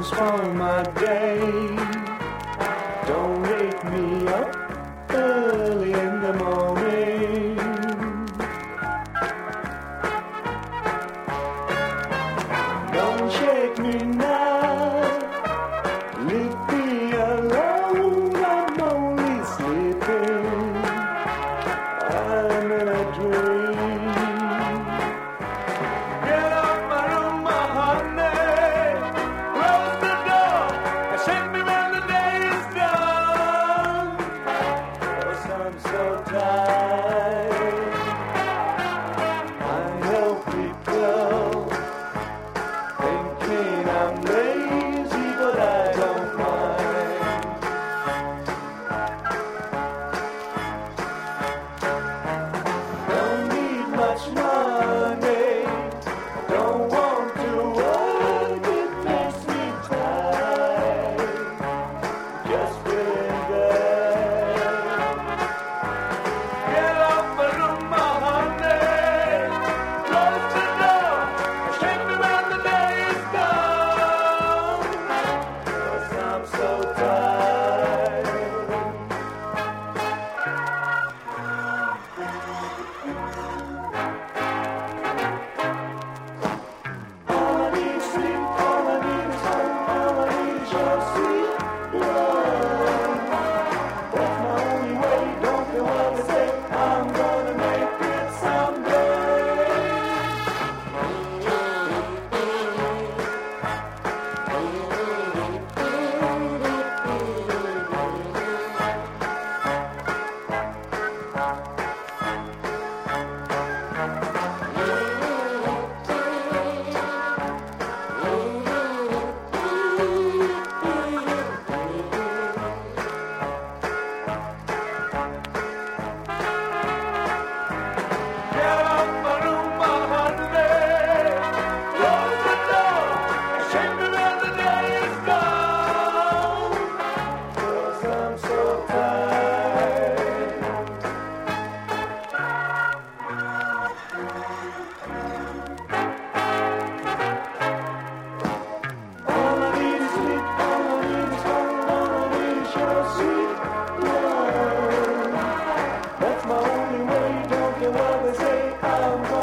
Don't spoil my day. Don't wake me up early in the morning. Don't shake me take a